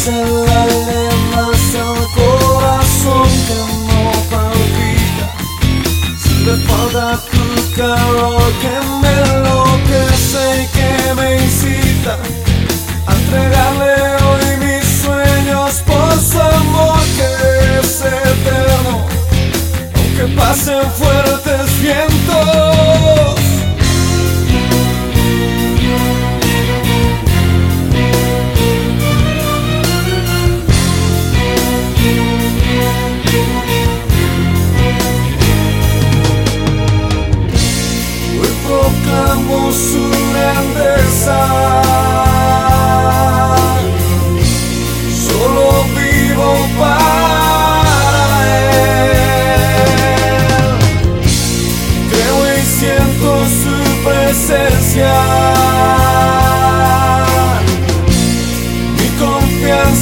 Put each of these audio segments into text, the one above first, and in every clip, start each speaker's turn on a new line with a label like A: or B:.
A: So fuertes vientos.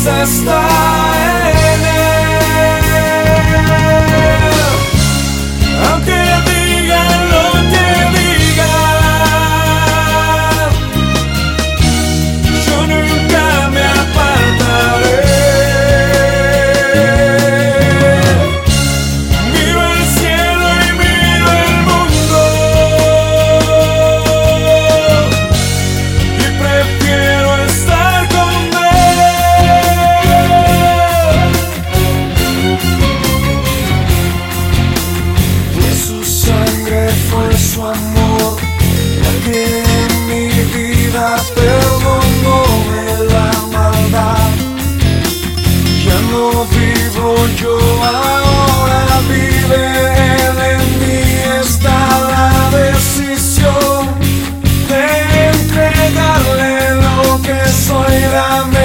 A: esta yo ahora vive en mí está la decisión de entregarle lo que soy dame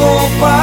A: vou.